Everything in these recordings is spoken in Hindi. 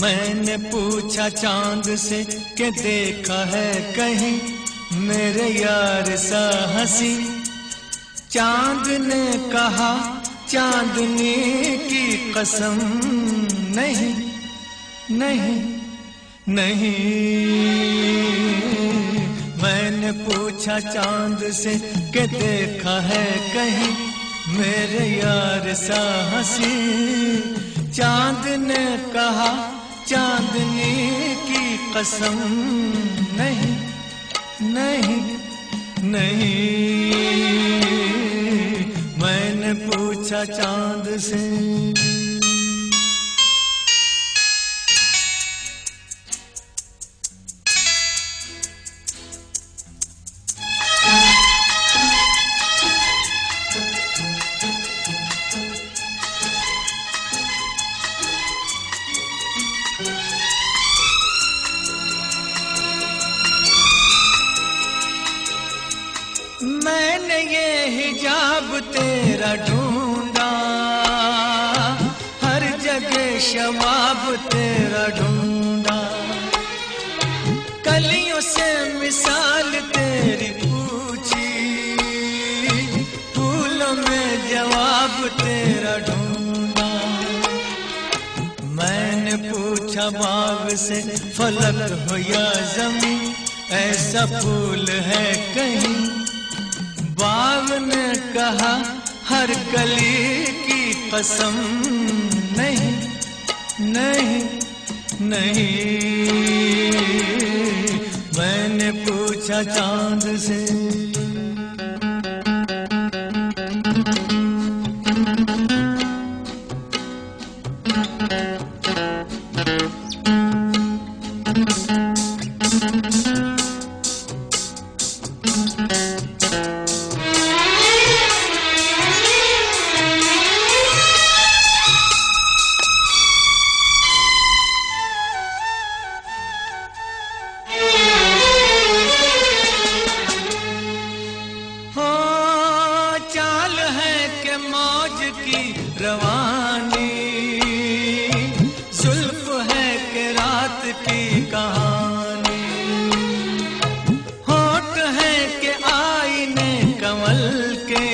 मैंने पूछा चाँद से कि देखा है कहीं मेरे यार सा हँसी। चाँद ने कहा, चांदनी की कसम नहीं नहीं नहीं। मैंने पूछा चाँद से कि देखा है कहीं मेरे यार सा हँसी। चाँद ने कहा चांदनी की कसम नहीं नहीं नहीं। मैंने पूछा चाँद से हिजाब तेरा ढूंढा। हर जगह शवाब तेरा ढूंढा। कलियों से मिसाल तेरी पूछी। फूलों में जवाब तेरा ढूंढा। मैंने पूछा, बाग से फलक हो या ज़मीन? ऐसा फूल है कहीं हर कली की कसम नहीं नहीं नहीं। मैंने पूछा चाँद से की रवानी। जुल्फ है के रात की कहानी। होठ है के आईने कमल के।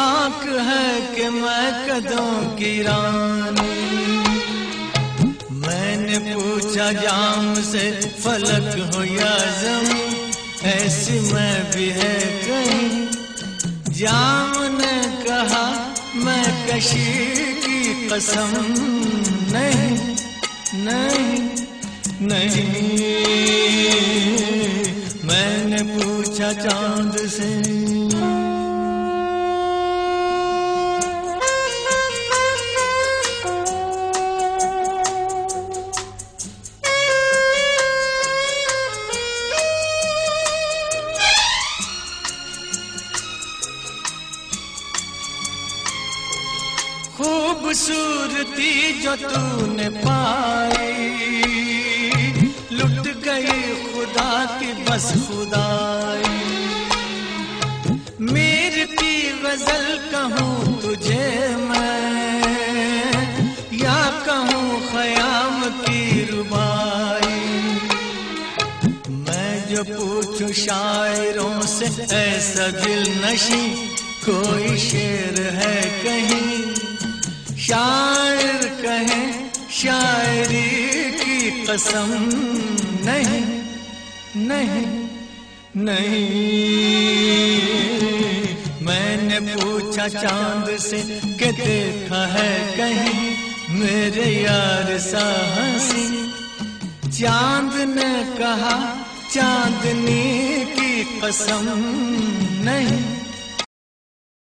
आँख है के मैं कदों की रानी। मैंने पूछा, जाम से फलक हो या ज़मीन ऐसी मैं भी है कहीं। जाम कशी की कसम नहीं नहीं नहीं। मैंने पूछा चाँद से खूबसूरती जो तूने पाई। लुट गई खुदा की बस खुदाई। मीर की गज़ल कहूँ तुझे मैं, या कहूँ खयाम की रुबाई। मैं जो पूछूँ शायरों से, ऐसा दिल नशी, कोई शेर है कहीं। शायर कहे, शायरी की कसम नहीं नहीं नहीं। मैंने पूछा, चाँद से कि देखा है कहीं? मेरे यार सा। हँसी चाँद ने कहा, चांदनी की कसम नहीं।